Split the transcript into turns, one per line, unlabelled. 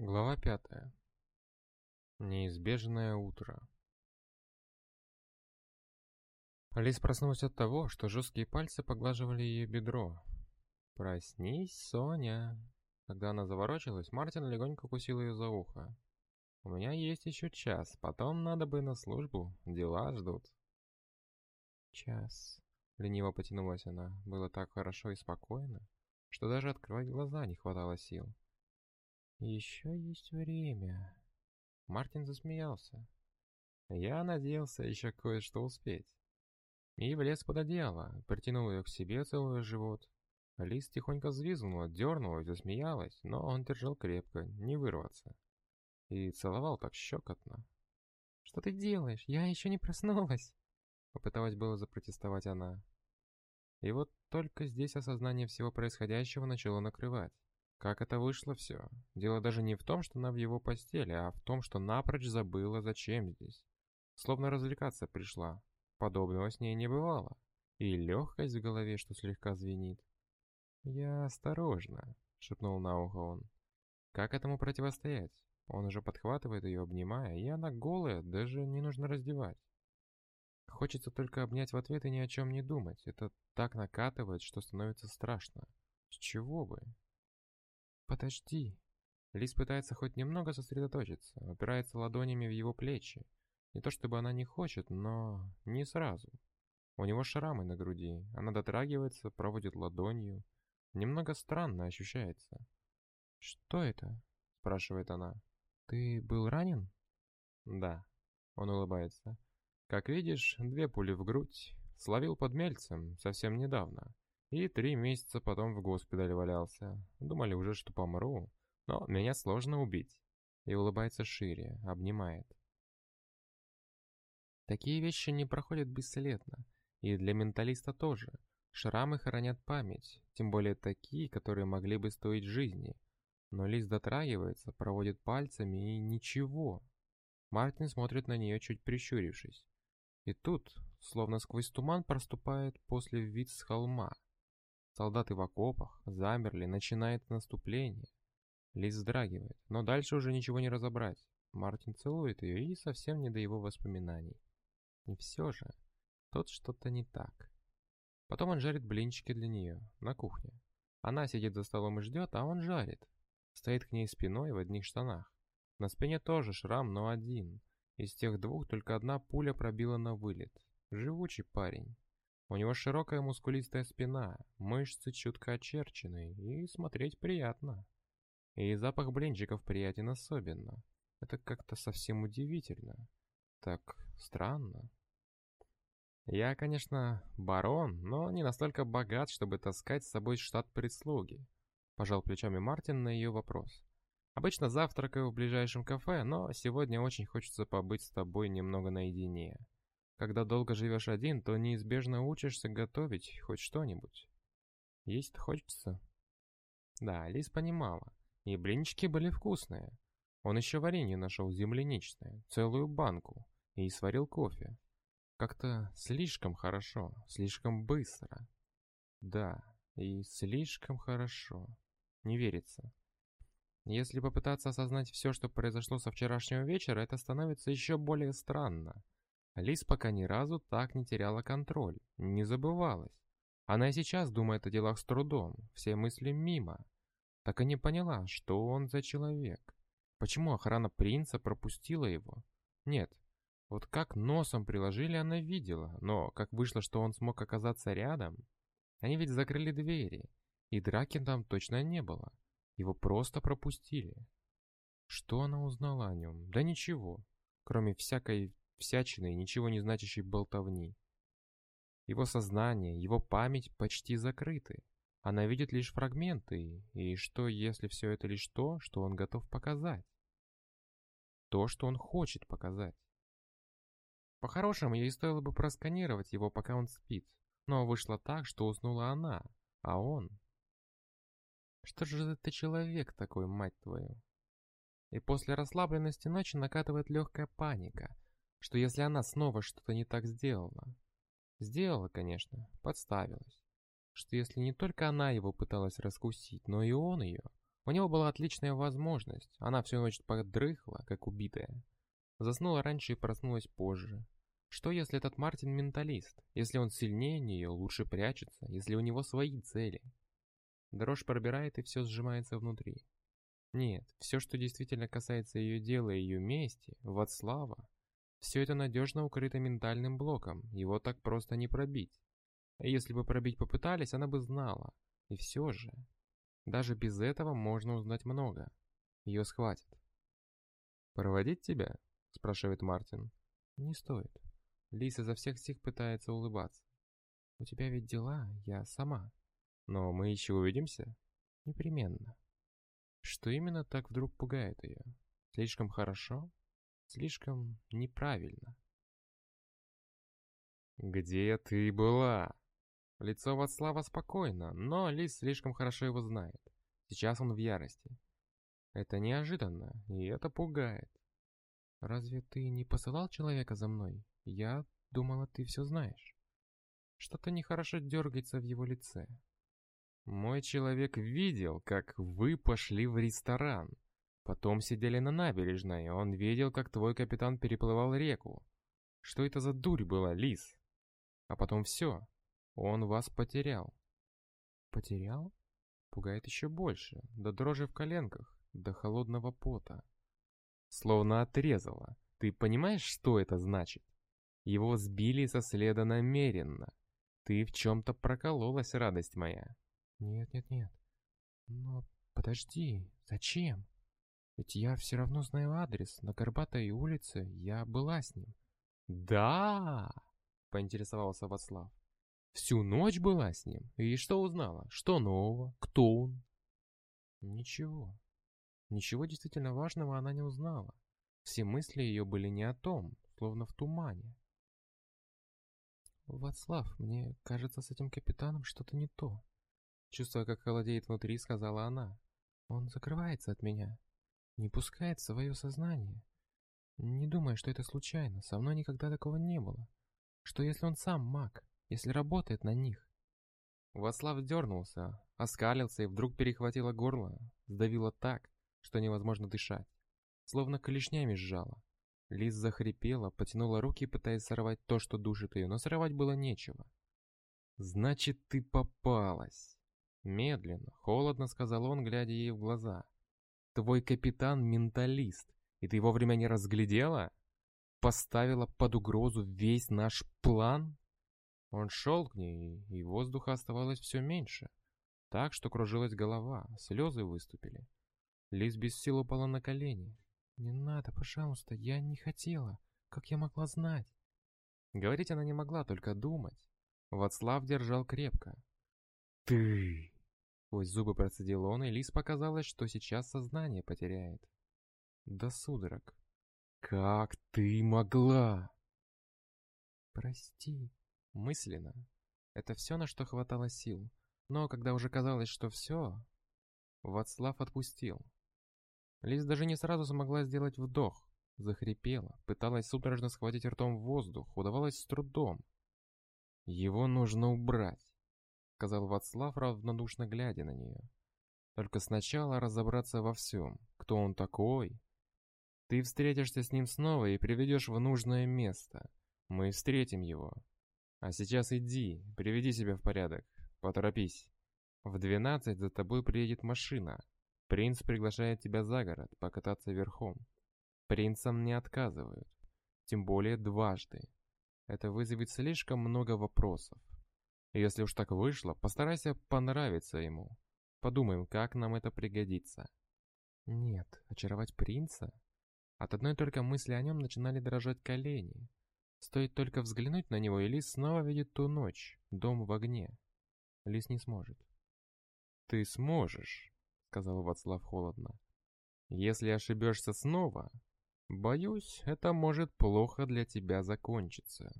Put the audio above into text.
Глава пятая. Неизбежное утро. Алис проснулась от того, что жесткие пальцы поглаживали ее бедро. «Проснись, Соня!» Когда она заворочилась, Мартин легонько укусил ее за ухо. «У меня есть еще час, потом надо бы на службу, дела ждут». «Час», — лениво потянулась она, было так хорошо и спокойно, что даже открывать глаза не хватало сил. «Еще есть время». Мартин засмеялся. Я надеялся еще кое-что успеть. И влез под одеяло, притянул ее к себе, целуя живот. Лиз тихонько взвизгнула, дернулась, засмеялась, но он держал крепко, не вырваться. И целовал так щекотно. «Что ты делаешь? Я еще не проснулась!» Попыталась было запротестовать она. И вот только здесь осознание всего происходящего начало накрывать. Как это вышло все? Дело даже не в том, что она в его постели, а в том, что напрочь забыла, зачем здесь. Словно развлекаться пришла. Подобного с ней не бывало. И легкость в голове, что слегка звенит. «Я осторожно», — шепнул на ухо он. «Как этому противостоять? Он уже подхватывает ее, обнимая, и она голая, даже не нужно раздевать. Хочется только обнять в ответ и ни о чем не думать. Это так накатывает, что становится страшно. С чего бы? «Подожди». Лис пытается хоть немного сосредоточиться, опирается ладонями в его плечи. Не то чтобы она не хочет, но не сразу. У него шрамы на груди, она дотрагивается, проводит ладонью. Немного странно ощущается. «Что это?» – спрашивает она. «Ты был ранен?» «Да», – он улыбается. «Как видишь, две пули в грудь. Словил под мельцем совсем недавно. И три месяца потом в госпитале валялся. Думали уже, что помру. Но меня сложно убить. И улыбается шире, обнимает. Такие вещи не проходят бесследно. И для менталиста тоже. Шрамы хранят память, тем более такие, которые могли бы стоить жизни. Но Лиз дотрагивается, проводит пальцами и ничего. Мартин смотрит на нее, чуть прищурившись. И тут, словно сквозь туман, проступает после вид с холма. Солдаты в окопах замерли, начинает наступление. Лиз вздрагивает, но дальше уже ничего не разобрать. Мартин целует ее и совсем не до его воспоминаний. И все же, тут что-то не так. Потом он жарит блинчики для нее, на кухне. Она сидит за столом и ждет, а он жарит. Стоит к ней спиной в одних штанах. На спине тоже шрам, но один. Из тех двух только одна пуля пробила на вылет. Живучий парень. У него широкая мускулистая спина, мышцы чутко очерчены, и смотреть приятно. И запах блинчиков приятен особенно. Это как-то совсем удивительно. Так странно. Я, конечно, барон, но не настолько богат, чтобы таскать с собой штат прислуги. Пожал плечами Мартин на ее вопрос. Обычно завтракаю в ближайшем кафе, но сегодня очень хочется побыть с тобой немного наедине. Когда долго живешь один, то неизбежно учишься готовить хоть что-нибудь. Есть хочется? Да, Лиз понимала. И блинчики были вкусные. Он еще варенье нашел земляничное, целую банку, и сварил кофе. Как-то слишком хорошо, слишком быстро. Да, и слишком хорошо. Не верится. Если попытаться осознать все, что произошло со вчерашнего вечера, это становится еще более странно. Лис пока ни разу так не теряла контроль, не забывалась. Она и сейчас думает о делах с трудом, все мысли мимо. Так и не поняла, что он за человек. Почему охрана принца пропустила его? Нет, вот как носом приложили, она видела, но как вышло, что он смог оказаться рядом? Они ведь закрыли двери, и драки там точно не было. Его просто пропустили. Что она узнала о нем? Да ничего, кроме всякой всячиной, ничего не значащей болтовни. Его сознание, его память почти закрыты. Она видит лишь фрагменты, и что, если все это лишь то, что он готов показать? То, что он хочет показать. По-хорошему, ей стоило бы просканировать его, пока он спит, но вышло так, что уснула она, а он... Что же это человек такой, мать твою? И после расслабленности ночи накатывает легкая паника — что если она снова что-то не так сделала. Сделала, конечно, подставилась. Что если не только она его пыталась раскусить, но и он ее, У него была отличная возможность. Она всю ночь подрыхла, как убитая. Заснула раньше и проснулась позже. Что если этот Мартин менталист? Если он сильнее нее, лучше прячется, если у него свои цели? Дрожь пробирает и все сжимается внутри. Нет, все, что действительно касается ее дела и ее мести, Вацлава, все это надежно укрыто ментальным блоком, его так просто не пробить. Если бы пробить попытались, она бы знала. И все же, даже без этого можно узнать много. Ее схватят. «Проводить тебя?» – спрашивает Мартин. «Не стоит». Лиса изо всех сил пытается улыбаться. «У тебя ведь дела, я сама». «Но мы еще увидимся?» «Непременно». Что именно так вдруг пугает ее? Слишком хорошо? Слишком неправильно? «Где ты была?» Лицо Вацлава спокойно, но Лис слишком хорошо его знает. Сейчас он в ярости. Это неожиданно, и это пугает. «Разве ты не посылал человека за мной? Я думала, ты все знаешь». Что-то нехорошо дергается в его лице. «Мой человек видел, как вы пошли в ресторан. Потом сидели на набережной, он видел, как твой капитан переплывал реку. Что это за дурь была, Лис? А потом все, он вас потерял. Потерял? Пугает еще больше, до дрожи в коленках, до холодного пота. Словно отрезало. Ты понимаешь, что это значит? Его сбили со следа намеренно. Ты в чем-то прокололась, радость моя. Нет, нет, нет. Но подожди, зачем? Ведь я все равно знаю адрес. На Горбатой улице я была с ним. Да, поинтересовался Вацлав. Всю ночь была с ним? И что узнала? Что нового? Кто он? Ничего. Ничего действительно важного она не узнала. Все мысли ее были не о том, словно в тумане. «Вацлав, мне кажется, с этим капитаном что-то не то». Чувствуя, как холодеет внутри, сказала она. «Он закрывается от меня, не пускает в свое сознание. Не думай, что это случайно, со мной никогда такого не было. Что если он сам маг? если работает на них. Васлав дернулся, оскалился и вдруг перехватило горло, сдавило так, что невозможно дышать, словно клешнями сжало. Лиз захрипела, потянула руки, пытаясь сорвать то, что душит ее, но сорвать было нечего. «Значит, ты попалась!» Медленно, холодно сказал он, глядя ей в глаза. «Твой капитан — менталист, и ты вовремя не разглядела? Поставила под угрозу весь наш план?» Он шел к ней, и воздуха оставалось все меньше, так что кружилась голова, слезы выступили. Лиз без сил упала на колени. «Не надо, пожалуйста, я не хотела. Как я могла знать?» Говорить она не могла, только думать. Вацлав держал крепко. «Ты!» Сквозь зубы процедил он, и Лиз показалось, что сейчас сознание потеряет. Да судорог. «Как ты могла?» «Прости», мысленно. Это все, на что хватало сил. Но когда уже казалось, что все, Вацлав отпустил. Лиз даже не сразу смогла сделать вдох. Захрипела, пыталась судорожно схватить ртом воздух, удавалось с трудом. «Его нужно убрать», — сказал Вацлав, равнодушно глядя на нее. «Только сначала разобраться во всем. Кто он такой? Ты встретишься с ним снова и приведешь в нужное место. Мы встретим его. А сейчас иди, приведи себя в порядок. Поторопись. В двенадцать за тобой приедет машина. Принц приглашает тебя за город покататься верхом. Принцам не отказывают. Тем более дважды. Это вызовет слишком много вопросов. Если уж так вышло, постарайся понравиться ему. Подумаем, как нам это пригодится. Нет, очаровать принца? От одной только мысли о нем начинали дрожать колени. Стоит только взглянуть на него, и Лис снова видит ту ночь, дом в огне. Лис не сможет. «Ты сможешь», — сказал Вацлав холодно. «Если ошибешься снова, боюсь, это может плохо для тебя закончиться».